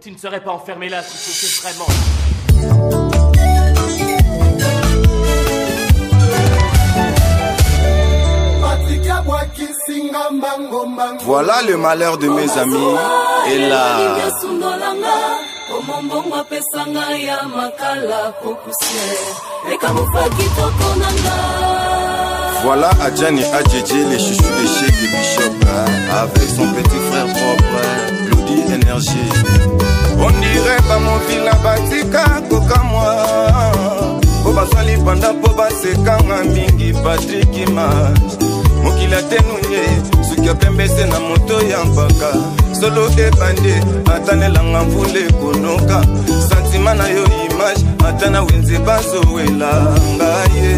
Tu ne serais pas enfermé là si tu étais vraiment. Voilà le malheur de mes amis. Et là. Voilà Adjani Adjedje, les chouchous des patriki mas mokili atenunye suki apembese na moto ya mpaka solo ebande atanelanga mvula ekonoka santima na yo image ata na wenze bazowelanga ye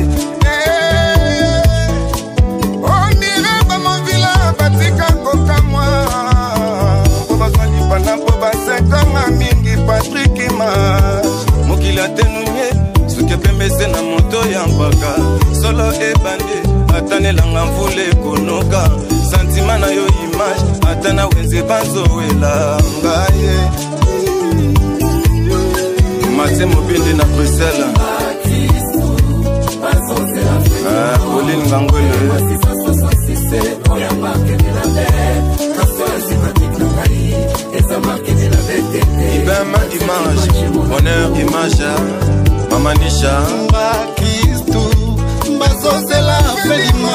solo ebande atanelanga mvula ekonoka santima na yo image ata na wenze bazowela ngaye matie mobinde na brusele ah, pauline ngangwele ibema image honneur image mamanisha kozela felimo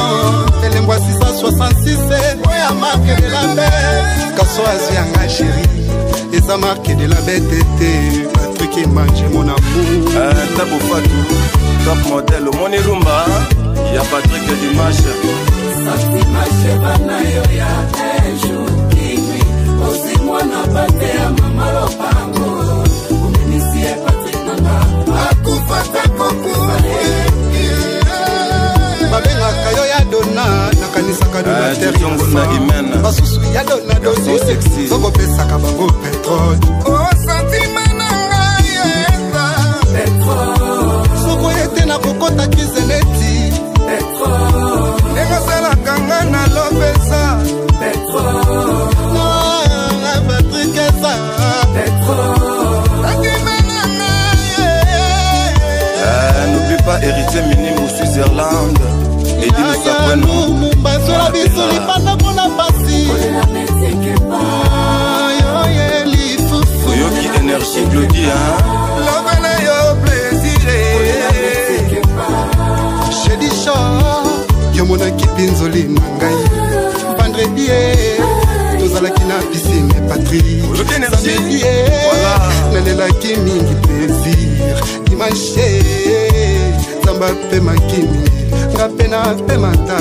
elembo ya 666 oya marke de la bete kaso azwi yanga sheri eza marke de la bete eh, te patrik emanje mon amour ata eh, bofatu top model omoni rumba eh. ya patrik dimashe satimashe bana yo ya ejo kimi osimwana bate ya mama lopango batonga donaterna eh, basusu ya donadosi okopesaka bango petrole osantima na ngai eza sokoye te nakokota kizeleti ndenge osalaka nga na lopesa patrik eza eh, N'oublie pas héritier minime au Switzerland Et dis-nous ça prénom ozalaki na bisi me patriksamedie nalelaki mingi plaisir dimanche nzamba eh, mpe makimi nga mpe na mpe mata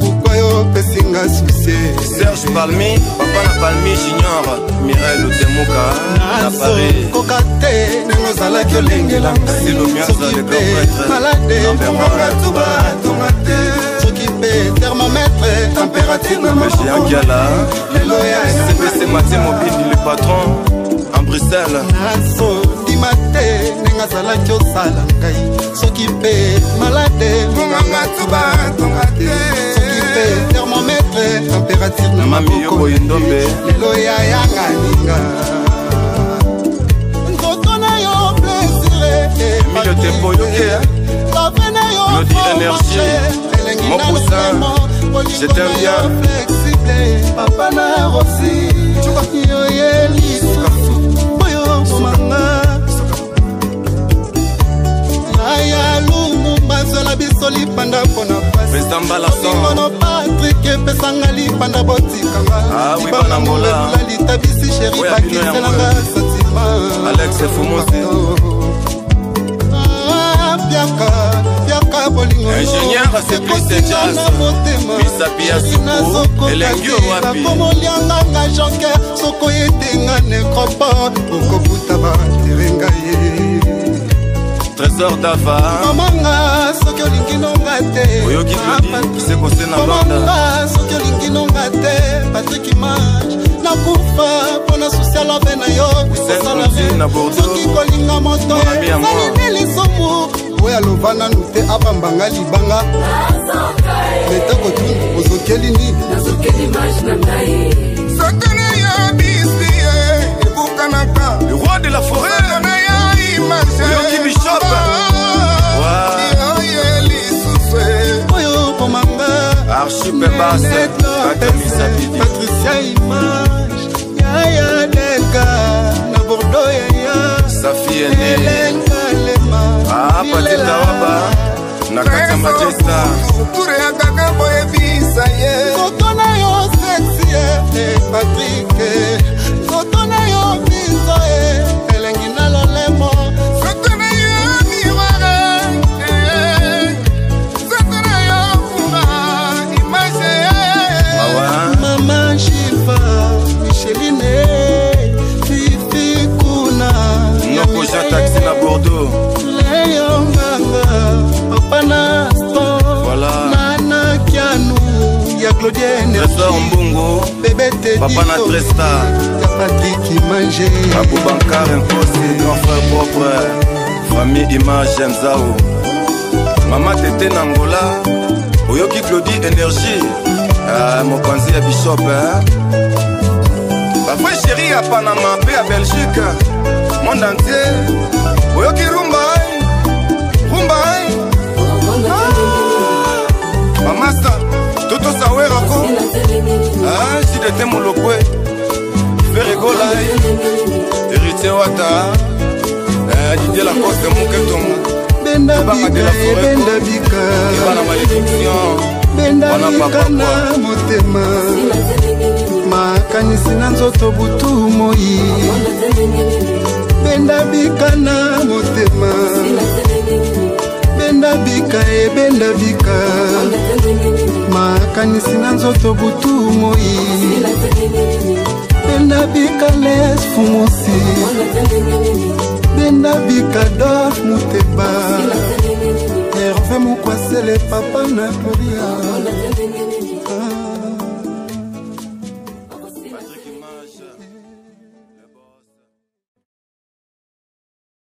pourkui yo opesinga susie serge palmi papa na palmi junior mirel otemuka na paris koka te ndenge ozalaki olengela ngai soki mpe malade ekoka tuba tonga te soki mpe chez Angala CPC Mathieu Mobini le patron en Bruxelles ndima te ndenge azalaki osala ngai soki mpe malade linganga tubatonga te soki mpe thermometre température na mabokoyoboyendombe lelo ya yanganinga nzoto na yo plesire emilio temboyoke love na yo fo marche elengi nano vraiment jeteria papa na rosi yo ye lisusu oyo komanga naya lumumba azwela biso lipanda mpona pasimono patrik epesanga lipanda botikanga ah libamangolela litabisi sheri bakiselanga sentima biaka biaka bolingo pasekristeana motemanazokokakibakomolianganga joker sokoyetenga necropole okokuta baterenga ye trésor davamamanga soki olingi nonga te oyokimamanga soki olingi nonga te patrik image nakufa mpona susialobe na yo soki kolinga moto salinelisomu po ya lova nanu te abambanga libanga leta kotundu ozokeli nini sokele ya bisi ebukanaka le roi de la forêtna ya imageyokibishop ah, oyo pomanga archipebas kakamisa bit mokure akaka boyebisa ye koko na yo sensi ye eh, patrik eh. claudienresor mbongo bebetepapa na oh. tresta patiki mange aboubankar imposé enfrère propre famille image mzao mama tete na ngola oyoki claudie énergie ah, mokonzi ya bishop bafre sheri ya panama mpe ya belgique monde entier oyoki rumba rumba de te molokwe ferigolai héritier wata eh, didie lacoste moketonga bendabikaebenda eh, bikaebana malédiction bendabika na motema makanisi na nzoto butu moi bendabika na motema bendabika ebendabika eh, makanisi na nzoto butu moi benda bikales fungosi benda bikadof muteba herve mokwasele papa na koria ah.